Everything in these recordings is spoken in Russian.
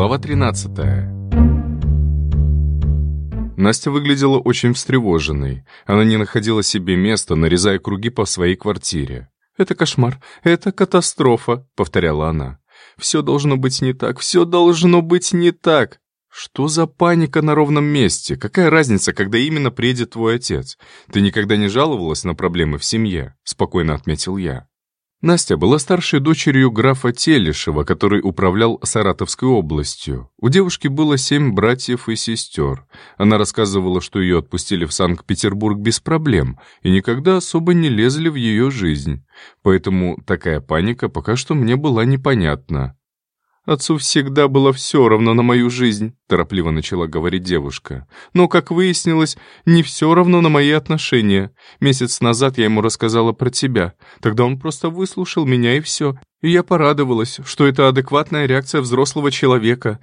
Глава 13 Настя выглядела очень встревоженной. Она не находила себе места, нарезая круги по своей квартире. «Это кошмар, это катастрофа», — повторяла она. «Все должно быть не так, все должно быть не так». «Что за паника на ровном месте? Какая разница, когда именно приедет твой отец? Ты никогда не жаловалась на проблемы в семье?» — спокойно отметил я. Настя была старшей дочерью графа Телешева, который управлял Саратовской областью. У девушки было семь братьев и сестер. Она рассказывала, что ее отпустили в Санкт-Петербург без проблем и никогда особо не лезли в ее жизнь. Поэтому такая паника пока что мне была непонятна. «Отцу всегда было все равно на мою жизнь», — торопливо начала говорить девушка. «Но, как выяснилось, не все равно на мои отношения. Месяц назад я ему рассказала про тебя. Тогда он просто выслушал меня и все. И я порадовалась, что это адекватная реакция взрослого человека.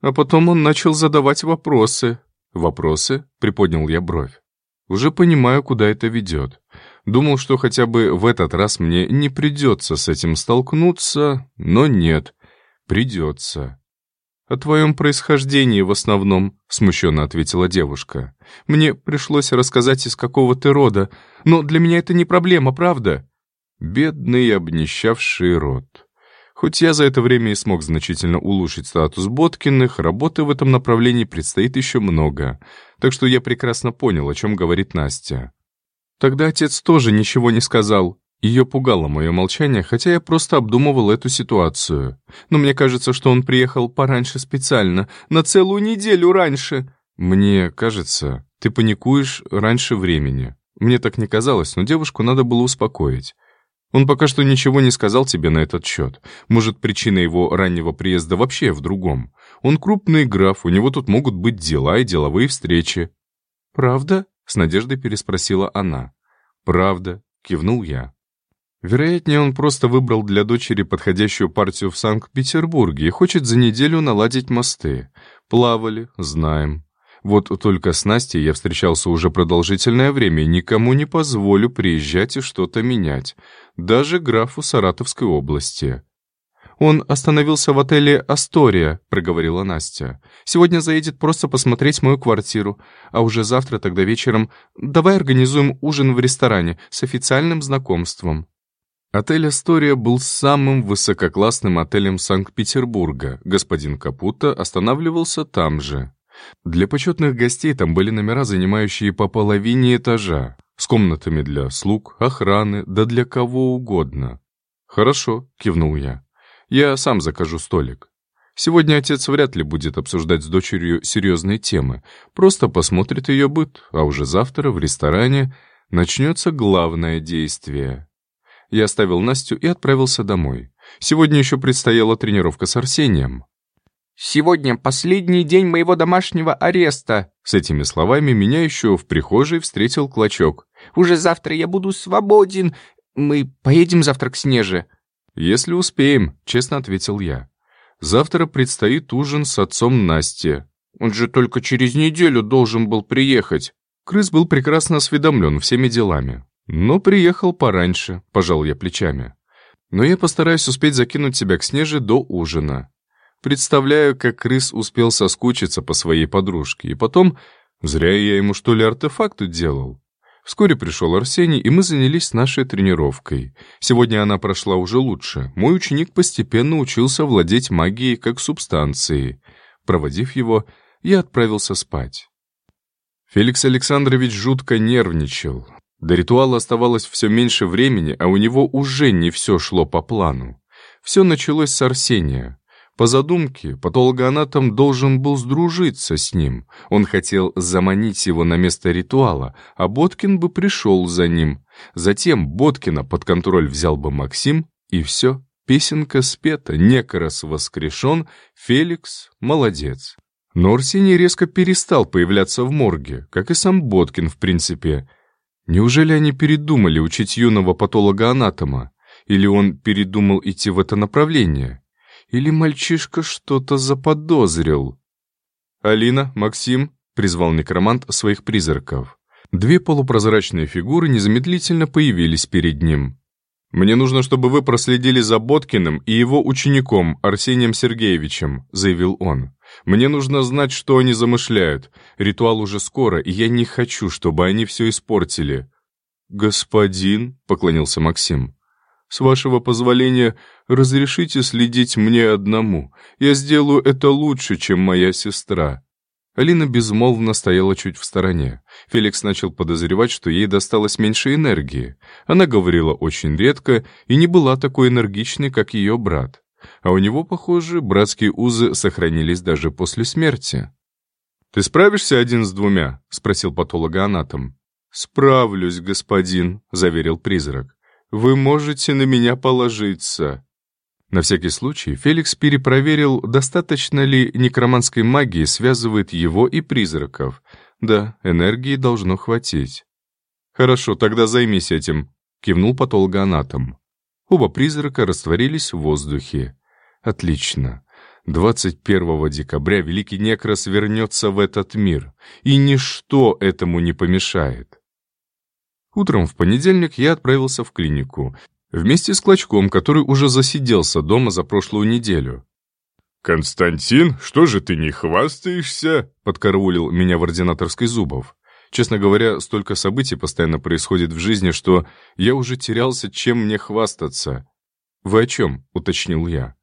А потом он начал задавать вопросы». «Вопросы?» — приподнял я бровь. «Уже понимаю, куда это ведет. Думал, что хотя бы в этот раз мне не придется с этим столкнуться, но нет». «Придется». «О твоем происхождении в основном», — смущенно ответила девушка. «Мне пришлось рассказать, из какого ты рода, но для меня это не проблема, правда?» Бедный обнищавший род. Хоть я за это время и смог значительно улучшить статус Боткиных, работы в этом направлении предстоит еще много, так что я прекрасно понял, о чем говорит Настя. Тогда отец тоже ничего не сказал. Ее пугало мое молчание, хотя я просто обдумывал эту ситуацию. Но мне кажется, что он приехал пораньше специально, на целую неделю раньше. Мне кажется, ты паникуешь раньше времени. Мне так не казалось, но девушку надо было успокоить. Он пока что ничего не сказал тебе на этот счет. Может, причина его раннего приезда вообще в другом. Он крупный граф, у него тут могут быть дела и деловые встречи. «Правда?» — с надеждой переспросила она. «Правда», — кивнул я. Вероятнее, он просто выбрал для дочери подходящую партию в Санкт-Петербурге и хочет за неделю наладить мосты. Плавали, знаем. Вот только с Настей я встречался уже продолжительное время и никому не позволю приезжать и что-то менять. Даже графу Саратовской области. «Он остановился в отеле «Астория», — проговорила Настя. «Сегодня заедет просто посмотреть мою квартиру. А уже завтра, тогда вечером, давай организуем ужин в ресторане с официальным знакомством». Отель «Астория» был самым высококлассным отелем Санкт-Петербурга. Господин Капута останавливался там же. Для почетных гостей там были номера, занимающие по половине этажа, с комнатами для слуг, охраны, да для кого угодно. «Хорошо», — кивнул я. «Я сам закажу столик. Сегодня отец вряд ли будет обсуждать с дочерью серьезные темы, просто посмотрит ее быт, а уже завтра в ресторане начнется главное действие». Я оставил Настю и отправился домой. Сегодня еще предстояла тренировка с Арсением. «Сегодня последний день моего домашнего ареста!» С этими словами меня еще в прихожей встретил Клочок. «Уже завтра я буду свободен. Мы поедем завтра к Снеже?» «Если успеем», — честно ответил я. «Завтра предстоит ужин с отцом Насти. Он же только через неделю должен был приехать». Крыс был прекрасно осведомлен всеми делами. «Но приехал пораньше», — пожал я плечами. «Но я постараюсь успеть закинуть тебя к Снеже до ужина. Представляю, как крыс успел соскучиться по своей подружке, и потом, зря я ему что ли артефакты делал». Вскоре пришел Арсений, и мы занялись нашей тренировкой. Сегодня она прошла уже лучше. Мой ученик постепенно учился владеть магией как субстанцией. Проводив его, я отправился спать. Феликс Александрович жутко нервничал. До ритуала оставалось все меньше времени, а у него уже не все шло по плану. Все началось с Арсения. По задумке, патологоанатом должен был сдружиться с ним. Он хотел заманить его на место ритуала, а Боткин бы пришел за ним. Затем Боткина под контроль взял бы Максим, и все. Песенка спета, Некорос воскрешен, Феликс молодец. Но Арсений резко перестал появляться в морге, как и сам Боткин, в принципе. Неужели они передумали учить юного патолога-анатома? Или он передумал идти в это направление? Или мальчишка что-то заподозрил? «Алина, Максим», — призвал некромант своих призраков. Две полупрозрачные фигуры незамедлительно появились перед ним. «Мне нужно, чтобы вы проследили за Боткиным и его учеником Арсением Сергеевичем», — заявил он. «Мне нужно знать, что они замышляют. Ритуал уже скоро, и я не хочу, чтобы они все испортили». «Господин», — поклонился Максим, — «с вашего позволения, разрешите следить мне одному. Я сделаю это лучше, чем моя сестра». Алина безмолвно стояла чуть в стороне. Феликс начал подозревать, что ей досталось меньше энергии. Она говорила очень редко и не была такой энергичной, как ее брат. А у него, похоже, братские узы сохранились даже после смерти. «Ты справишься один с двумя?» — спросил патологоанатом. «Справлюсь, господин», — заверил призрак. «Вы можете на меня положиться». На всякий случай Феликс перепроверил, достаточно ли некроманской магии связывает его и призраков. Да, энергии должно хватить. «Хорошо, тогда займись этим», — кивнул патологоанатом. Оба призрака растворились в воздухе. «Отлично. 21 декабря Великий Некрос вернется в этот мир, и ничто этому не помешает». Утром в понедельник я отправился в клинику, Вместе с Клочком, который уже засиделся дома за прошлую неделю. «Константин, что же ты не хвастаешься?» — подкараулил меня в ординаторской Зубов. Честно говоря, столько событий постоянно происходит в жизни, что я уже терялся, чем мне хвастаться. «Вы о чем?» — уточнил я.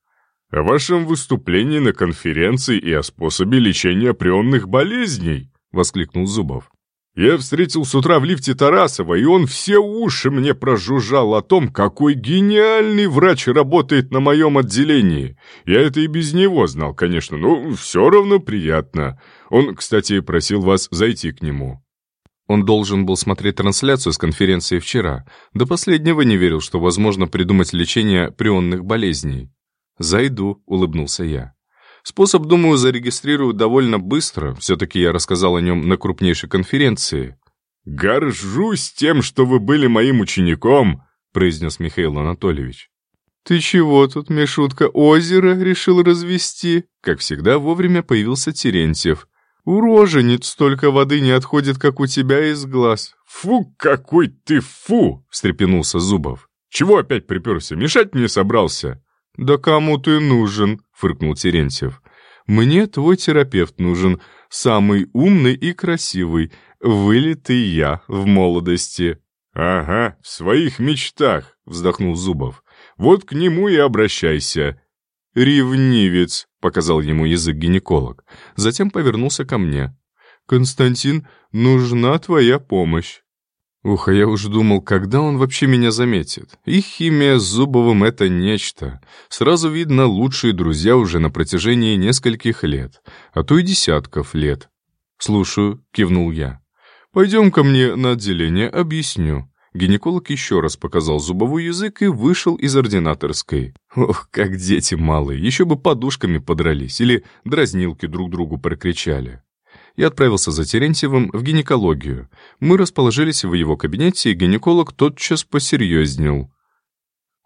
«О вашем выступлении на конференции и о способе лечения прионных болезней», — воскликнул Зубов. Я встретил с утра в лифте Тарасова, и он все уши мне прожужжал о том, какой гениальный врач работает на моем отделении. Я это и без него знал, конечно, но все равно приятно. Он, кстати, просил вас зайти к нему». Он должен был смотреть трансляцию с конференции вчера. До последнего не верил, что возможно придумать лечение прионных болезней. «Зайду», — улыбнулся я. Способ, думаю, зарегистрируют довольно быстро. Все-таки я рассказал о нем на крупнейшей конференции. «Горжусь тем, что вы были моим учеником», — произнес Михаил Анатольевич. «Ты чего тут, Мишутка, озеро решил развести?» Как всегда, вовремя появился Терентьев. «У рожениц столько воды не отходит, как у тебя из глаз». «Фу, какой ты фу!» — встрепенулся Зубов. «Чего опять приперся? Мешать мне собрался?» «Да кому ты нужен?» — фыркнул Терентьев. «Мне твой терапевт нужен, самый умный и красивый, вылитый я в молодости». «Ага, в своих мечтах», — вздохнул Зубов. «Вот к нему и обращайся». «Ревнивец», — показал ему язык гинеколог. Затем повернулся ко мне. «Константин, нужна твоя помощь». Ух, а я уж думал, когда он вообще меня заметит. Их химия с Зубовым — это нечто. Сразу видно, лучшие друзья уже на протяжении нескольких лет, а то и десятков лет. «Слушаю», — кивнул я. «Пойдем ко мне на отделение, объясню». Гинеколог еще раз показал зубовой язык и вышел из ординаторской. Ох, как дети малые, еще бы подушками подрались или дразнилки друг другу прокричали и отправился за Терентьевым в гинекологию. Мы расположились в его кабинете, и гинеколог тотчас посерьезнел.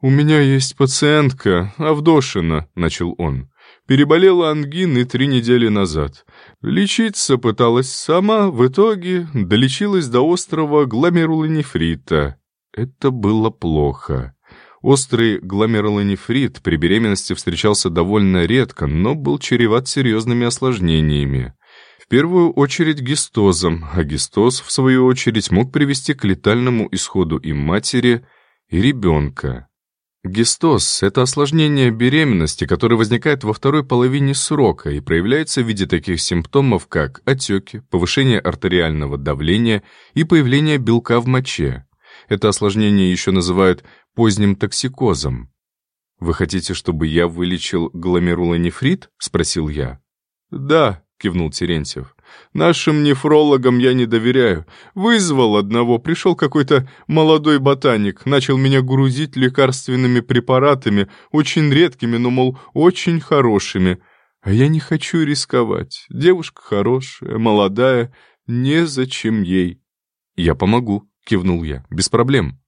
«У меня есть пациентка, Авдошина», — начал он. «Переболела ангиной три недели назад. Лечиться пыталась сама, в итоге долечилась до острого гломерулонефрита. Это было плохо». Острый гломерулонефрит при беременности встречался довольно редко, но был чреват серьезными осложнениями. В первую очередь гистозом, а гистоз, в свою очередь, мог привести к летальному исходу и матери, и ребенка. Гистоз – это осложнение беременности, которое возникает во второй половине срока и проявляется в виде таких симптомов, как отеки, повышение артериального давления и появление белка в моче. Это осложнение еще называют поздним токсикозом. «Вы хотите, чтобы я вылечил гломерулонефрит?» – спросил я. «Да», кивнул Терентьев. «Нашим нефрологам я не доверяю. Вызвал одного, пришел какой-то молодой ботаник, начал меня грузить лекарственными препаратами, очень редкими, но, мол, очень хорошими. А я не хочу рисковать. Девушка хорошая, молодая, незачем ей». «Я помогу», — кивнул я, — «без проблем».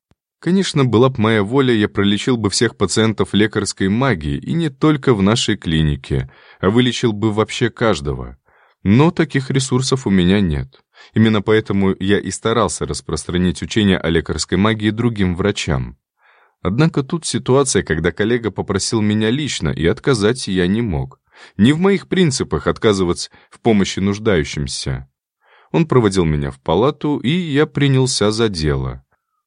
Конечно, была б моя воля, я пролечил бы всех пациентов лекарской магии, и не только в нашей клинике, а вылечил бы вообще каждого. Но таких ресурсов у меня нет. Именно поэтому я и старался распространить учение о лекарской магии другим врачам. Однако тут ситуация, когда коллега попросил меня лично, и отказать я не мог. Не в моих принципах отказываться в помощи нуждающимся. Он проводил меня в палату, и я принялся за дело.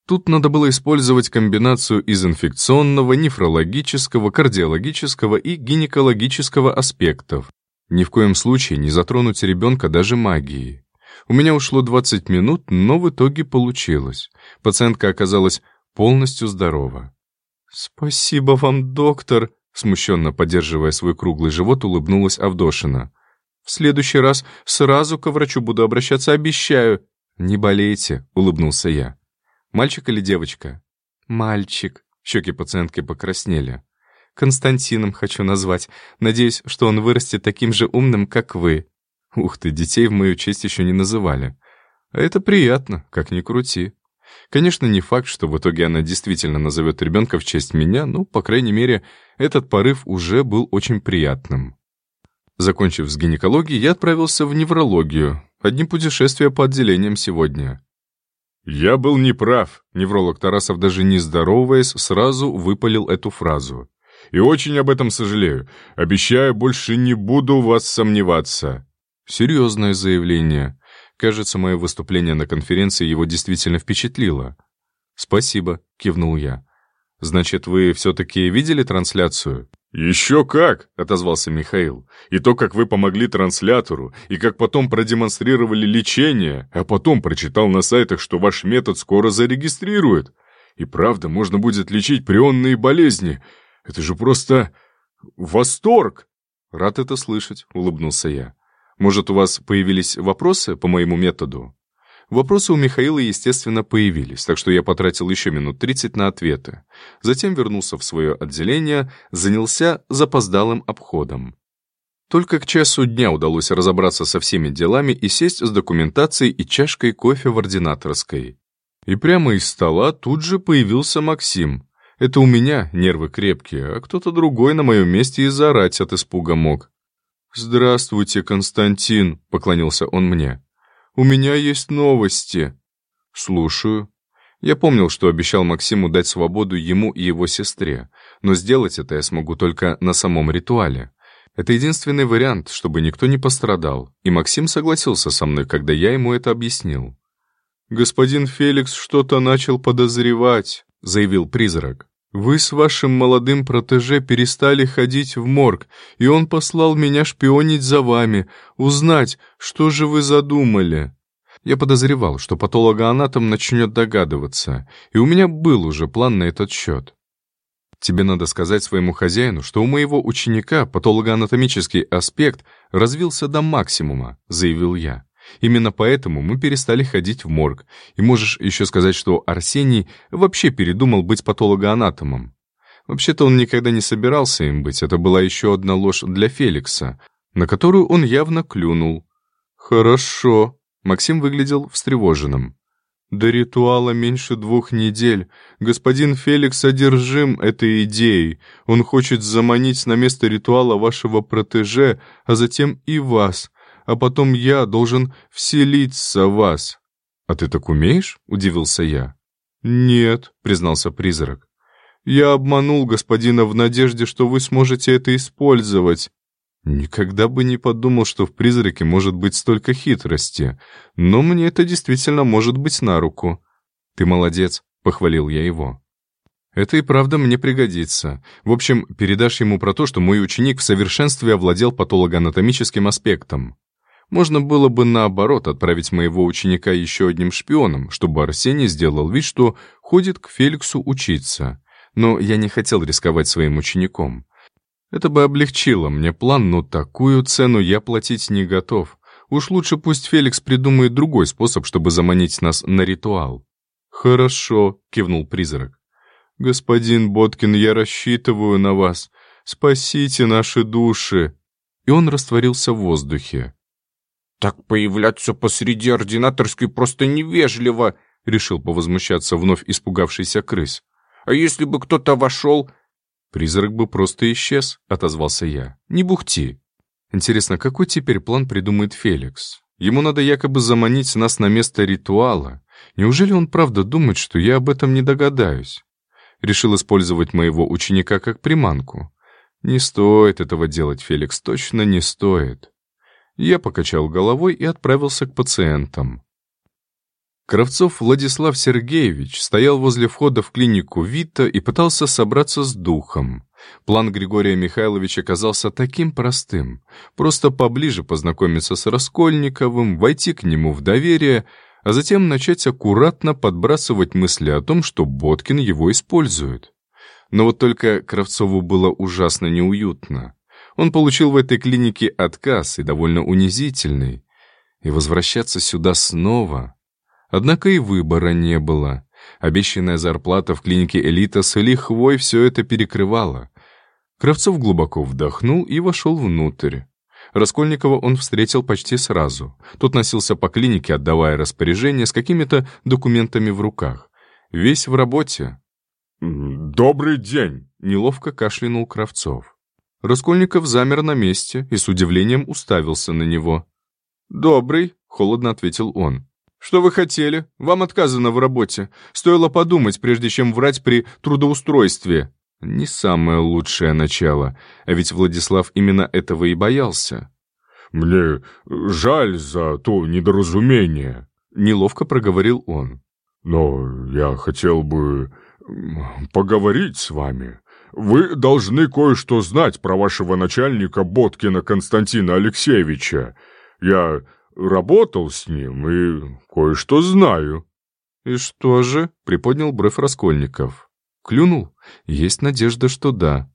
Тут надо было использовать комбинацию из инфекционного, нефрологического, кардиологического и гинекологического аспектов. Ни в коем случае не затронуть ребенка даже магией. У меня ушло 20 минут, но в итоге получилось. Пациентка оказалась полностью здорова. «Спасибо вам, доктор», смущенно поддерживая свой круглый живот, улыбнулась Авдошина. «В следующий раз сразу к врачу буду обращаться, обещаю». «Не болейте», — улыбнулся я. «Мальчик или девочка?» «Мальчик». Щеки пациентки покраснели. «Константином хочу назвать. Надеюсь, что он вырастет таким же умным, как вы». Ух ты, детей в мою честь еще не называли. А это приятно, как ни крути. Конечно, не факт, что в итоге она действительно назовет ребенка в честь меня, но, по крайней мере, этот порыв уже был очень приятным. Закончив с гинекологией, я отправился в неврологию. Одни путешествия по отделениям сегодня. «Я был неправ», — невролог Тарасов, даже не здороваясь, сразу выпалил эту фразу. «И очень об этом сожалею. Обещаю, больше не буду вас сомневаться». Серьезное заявление. Кажется, мое выступление на конференции его действительно впечатлило. «Спасибо», — кивнул я. «Значит, вы все-таки видели трансляцию?» «Еще как!» — отозвался Михаил. «И то, как вы помогли транслятору, и как потом продемонстрировали лечение, а потом прочитал на сайтах, что ваш метод скоро зарегистрируют. И правда, можно будет лечить прионные болезни. Это же просто... восторг!» «Рад это слышать», — улыбнулся я. Может, у вас появились вопросы по моему методу? Вопросы у Михаила, естественно, появились, так что я потратил еще минут 30 на ответы. Затем вернулся в свое отделение, занялся запоздалым обходом. Только к часу дня удалось разобраться со всеми делами и сесть с документацией и чашкой кофе в ординаторской. И прямо из стола тут же появился Максим. Это у меня нервы крепкие, а кто-то другой на моем месте и заорать от испуга мог. «Здравствуйте, Константин», — поклонился он мне. «У меня есть новости». «Слушаю». Я помнил, что обещал Максиму дать свободу ему и его сестре, но сделать это я смогу только на самом ритуале. Это единственный вариант, чтобы никто не пострадал, и Максим согласился со мной, когда я ему это объяснил. «Господин Феликс что-то начал подозревать», — заявил призрак. Вы с вашим молодым протеже перестали ходить в морг, и он послал меня шпионить за вами, узнать, что же вы задумали. Я подозревал, что патологоанатом начнет догадываться, и у меня был уже план на этот счет. Тебе надо сказать своему хозяину, что у моего ученика патологоанатомический аспект развился до максимума, заявил я. Именно поэтому мы перестали ходить в морг. И можешь еще сказать, что Арсений вообще передумал быть патологоанатомом. Вообще-то он никогда не собирался им быть, это была еще одна ложь для Феликса, на которую он явно клюнул. «Хорошо», — Максим выглядел встревоженным. «До ритуала меньше двух недель. Господин Феликс одержим этой идеей. Он хочет заманить на место ритуала вашего протеже, а затем и вас а потом я должен вселиться в вас». «А ты так умеешь?» — удивился я. «Нет», — признался призрак. «Я обманул господина в надежде, что вы сможете это использовать». Никогда бы не подумал, что в призраке может быть столько хитрости, но мне это действительно может быть на руку. «Ты молодец», — похвалил я его. Это и правда мне пригодится. В общем, передашь ему про то, что мой ученик в совершенстве овладел патологоанатомическим аспектом. Можно было бы наоборот отправить моего ученика еще одним шпионом, чтобы Арсений сделал вид, что ходит к Феликсу учиться. Но я не хотел рисковать своим учеником. Это бы облегчило мне план, но такую цену я платить не готов. Уж лучше пусть Феликс придумает другой способ, чтобы заманить нас на ритуал. «Хорошо», — кивнул призрак. «Господин Боткин, я рассчитываю на вас. Спасите наши души». И он растворился в воздухе. «Так появляться посреди ординаторской просто невежливо», — решил повозмущаться вновь испугавшийся крыс. «А если бы кто-то вошел...» «Призрак бы просто исчез», — отозвался я. «Не бухти». Интересно, какой теперь план придумает Феликс? Ему надо якобы заманить нас на место ритуала. Неужели он правда думает, что я об этом не догадаюсь? Решил использовать моего ученика как приманку. Не стоит этого делать, Феликс, точно не стоит. Я покачал головой и отправился к пациентам. Кравцов Владислав Сергеевич стоял возле входа в клинику Вита и пытался собраться с духом. План Григория Михайловича казался таким простым. Просто поближе познакомиться с Раскольниковым, войти к нему в доверие, а затем начать аккуратно подбрасывать мысли о том, что Боткин его использует. Но вот только Кравцову было ужасно неуютно. Он получил в этой клинике отказ и довольно унизительный. И возвращаться сюда снова... Однако и выбора не было. Обещанная зарплата в клинике «Элита» с лихвой все это перекрывала. Кравцов глубоко вдохнул и вошел внутрь. Раскольникова он встретил почти сразу. Тот носился по клинике, отдавая распоряжения с какими-то документами в руках. Весь в работе. «Добрый день!» — неловко кашлянул Кравцов. Раскольников замер на месте и с удивлением уставился на него. «Добрый», — холодно ответил он. «Что вы хотели? Вам отказано в работе. Стоило подумать, прежде чем врать при трудоустройстве». Не самое лучшее начало, а ведь Владислав именно этого и боялся. «Мне жаль за то недоразумение», — неловко проговорил он. «Но я хотел бы поговорить с вами. Вы должны кое-что знать про вашего начальника Боткина Константина Алексеевича. Я работал с ним и кое-что знаю». «И что же?» — приподнял бровь Раскольников. «Клюнул? Есть надежда, что да».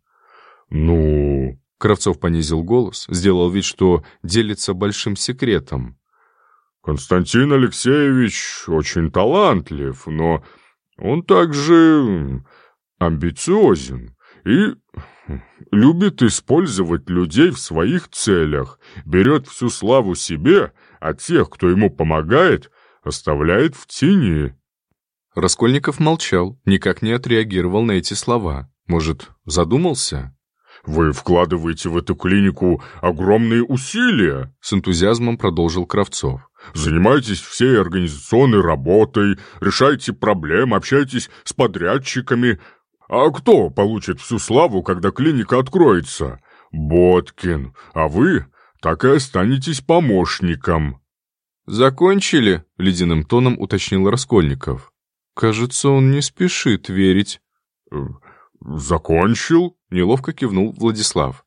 «Ну...» — Кравцов понизил голос, сделал вид, что делится большим секретом. «Константин Алексеевич очень талантлив, но он также амбициозен и любит использовать людей в своих целях, берет всю славу себе, а тех, кто ему помогает, оставляет в тени». Раскольников молчал, никак не отреагировал на эти слова. Может, задумался? «Вы вкладываете в эту клинику огромные усилия», — с энтузиазмом продолжил Кравцов. «Занимаетесь всей организационной работой, решаете проблемы, общаетесь с подрядчиками. А кто получит всю славу, когда клиника откроется? Боткин. А вы так и останетесь помощником». «Закончили?» — ледяным тоном уточнил Раскольников. «Кажется, он не спешит верить». Э, «Закончил?» — неловко кивнул Владислав.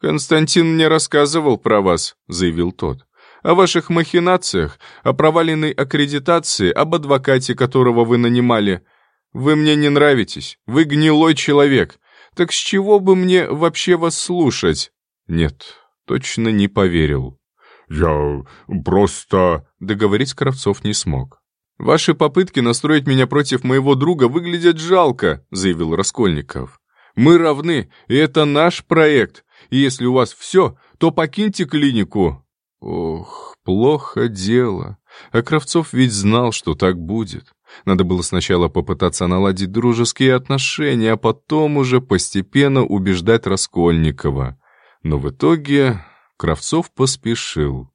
«Константин мне рассказывал про вас», — заявил тот. «О ваших махинациях, о проваленной аккредитации, об адвокате, которого вы нанимали. Вы мне не нравитесь, вы гнилой человек. Так с чего бы мне вообще вас слушать?» «Нет, точно не поверил. «Я просто...» Договорить Кравцов не смог. «Ваши попытки настроить меня против моего друга выглядят жалко», заявил Раскольников. «Мы равны, и это наш проект. И если у вас все, то покиньте клинику». Ох, плохо дело. А Кравцов ведь знал, что так будет. Надо было сначала попытаться наладить дружеские отношения, а потом уже постепенно убеждать Раскольникова. Но в итоге Кравцов поспешил.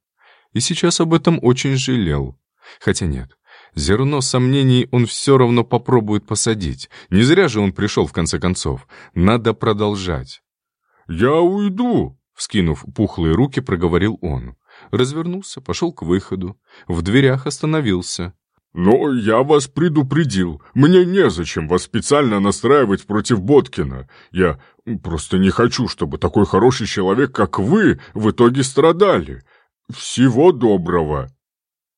И сейчас об этом очень жалел. Хотя нет, зерно сомнений он все равно попробует посадить. Не зря же он пришел в конце концов. Надо продолжать. «Я уйду», — вскинув пухлые руки, проговорил он. Развернулся, пошел к выходу. В дверях остановился. «Но я вас предупредил. Мне незачем вас специально настраивать против Боткина. Я просто не хочу, чтобы такой хороший человек, как вы, в итоге страдали. Всего доброго!»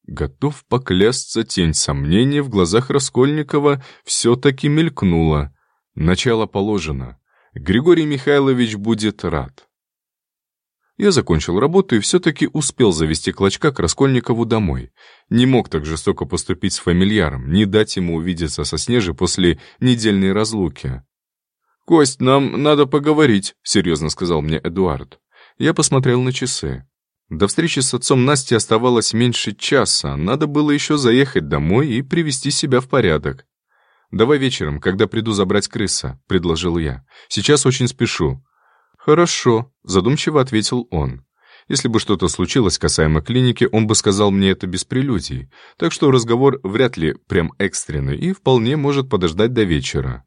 Готов поклясться, тень сомнения в глазах Раскольникова все-таки мелькнула. Начало положено. Григорий Михайлович будет рад. Я закончил работу и все-таки успел завести Клочка к Раскольникову домой. Не мог так жестоко поступить с фамильяром, не дать ему увидеться со Снежей после недельной разлуки. «Кость, нам надо поговорить», — серьезно сказал мне Эдуард. Я посмотрел на часы. До встречи с отцом Насти оставалось меньше часа, надо было еще заехать домой и привести себя в порядок. «Давай вечером, когда приду забрать крыса», — предложил я. «Сейчас очень спешу. «Хорошо», — задумчиво ответил он. Если бы что-то случилось касаемо клиники, он бы сказал мне это без прелюдий, так что разговор вряд ли прям экстренный и вполне может подождать до вечера.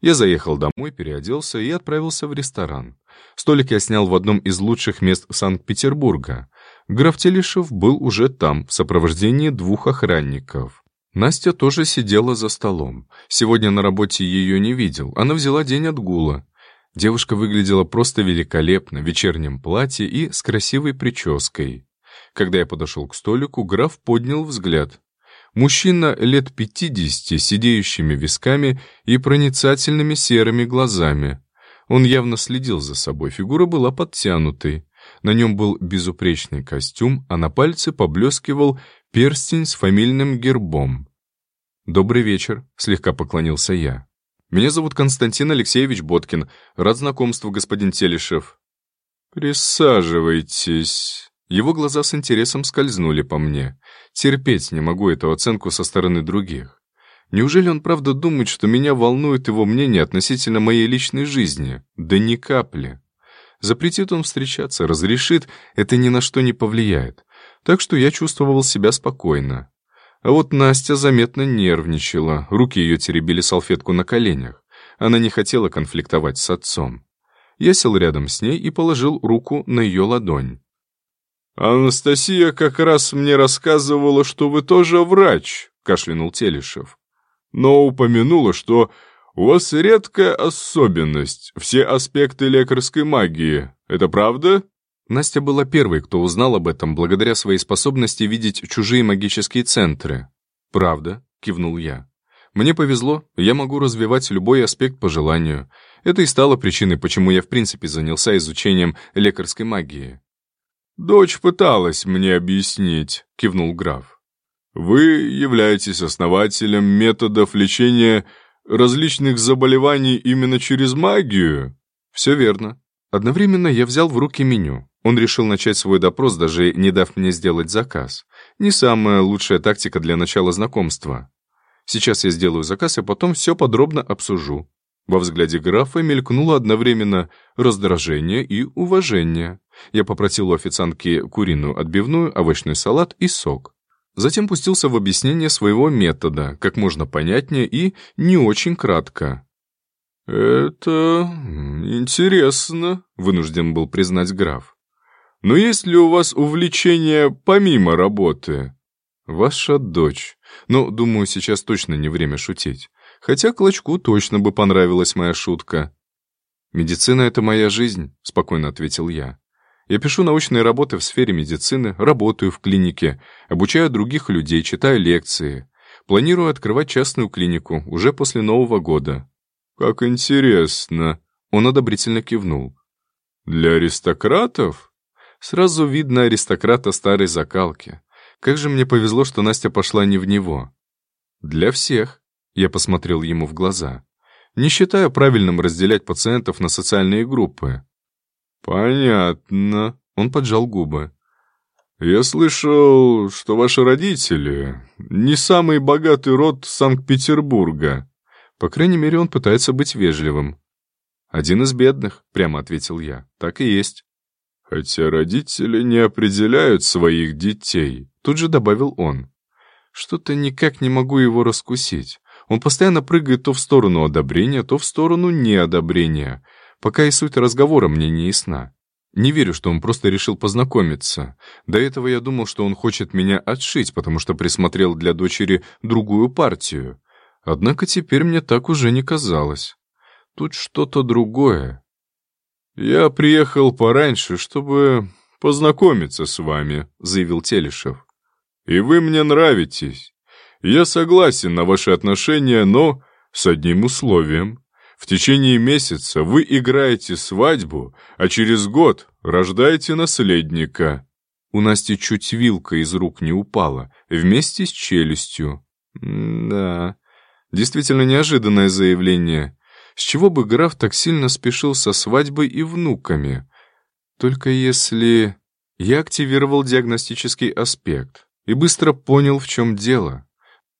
Я заехал домой, переоделся и отправился в ресторан. Столик я снял в одном из лучших мест Санкт-Петербурга. Граф Телешев был уже там, в сопровождении двух охранников. Настя тоже сидела за столом. Сегодня на работе ее не видел. Она взяла день отгула. Девушка выглядела просто великолепно в вечернем платье и с красивой прической. Когда я подошел к столику, граф поднял взгляд. Мужчина лет пятидесяти, сидеющими висками и проницательными серыми глазами. Он явно следил за собой, фигура была подтянутой. На нем был безупречный костюм, а на пальце поблескивал перстень с фамильным гербом. «Добрый вечер», — слегка поклонился я. «Меня зовут Константин Алексеевич Боткин. Рад знакомству, господин Телешев». «Присаживайтесь». Его глаза с интересом скользнули по мне. Терпеть не могу эту оценку со стороны других. Неужели он правда думает, что меня волнует его мнение относительно моей личной жизни? Да ни капли. Запретит он встречаться, разрешит, это ни на что не повлияет. Так что я чувствовал себя спокойно. А вот Настя заметно нервничала, руки ее теребили салфетку на коленях. Она не хотела конфликтовать с отцом. Я сел рядом с ней и положил руку на ее ладонь. «Анастасия как раз мне рассказывала, что вы тоже врач», — кашлянул Телешев. «Но упомянула, что у вас редкая особенность, все аспекты лекарской магии. Это правда?» Настя была первой, кто узнал об этом благодаря своей способности видеть чужие магические центры. «Правда», — кивнул я. «Мне повезло, я могу развивать любой аспект по желанию. Это и стало причиной, почему я в принципе занялся изучением лекарской магии. «Дочь пыталась мне объяснить», — кивнул граф. «Вы являетесь основателем методов лечения различных заболеваний именно через магию?» «Все верно. Одновременно я взял в руки меню. Он решил начать свой допрос, даже не дав мне сделать заказ. Не самая лучшая тактика для начала знакомства. Сейчас я сделаю заказ, а потом все подробно обсужу. Во взгляде графа мелькнуло одновременно раздражение и уважение. Я попросил у официантки куриную отбивную, овощной салат и сок. Затем пустился в объяснение своего метода, как можно понятнее и не очень кратко. «Это интересно», — вынужден был признать граф. «Но есть ли у вас увлечение помимо работы?» «Ваша дочь. Но, думаю, сейчас точно не время шутить. Хотя Клочку точно бы понравилась моя шутка. «Медицина — это моя жизнь», — спокойно ответил я. «Я пишу научные работы в сфере медицины, работаю в клинике, обучаю других людей, читаю лекции. Планирую открывать частную клинику уже после Нового года». «Как интересно», — он одобрительно кивнул. «Для аристократов?» Сразу видно аристократа старой закалки. Как же мне повезло, что Настя пошла не в него. Для всех. Я посмотрел ему в глаза. Не считаю правильным разделять пациентов на социальные группы. Понятно. Он поджал губы. Я слышал, что ваши родители не самый богатый род Санкт-Петербурга. По крайней мере, он пытается быть вежливым. Один из бедных, прямо ответил я. Так и есть. Хотя родители не определяют своих детей, тут же добавил он. Что-то никак не могу его раскусить. Он постоянно прыгает то в сторону одобрения, то в сторону неодобрения, пока и суть разговора мне не ясна. Не верю, что он просто решил познакомиться. До этого я думал, что он хочет меня отшить, потому что присмотрел для дочери другую партию. Однако теперь мне так уже не казалось. Тут что-то другое. «Я приехал пораньше, чтобы познакомиться с вами», — заявил Телешев. «И вы мне нравитесь. Я согласен на ваши отношения, но с одним условием. В течение месяца вы играете свадьбу, а через год рождаете наследника». У Насти чуть вилка из рук не упала, вместе с челюстью. Да, действительно неожиданное заявление. С чего бы граф так сильно спешил со свадьбой и внуками? Только если... Я активировал диагностический аспект и быстро понял, в чем дело.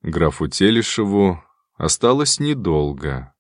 Графу Телешеву осталось недолго.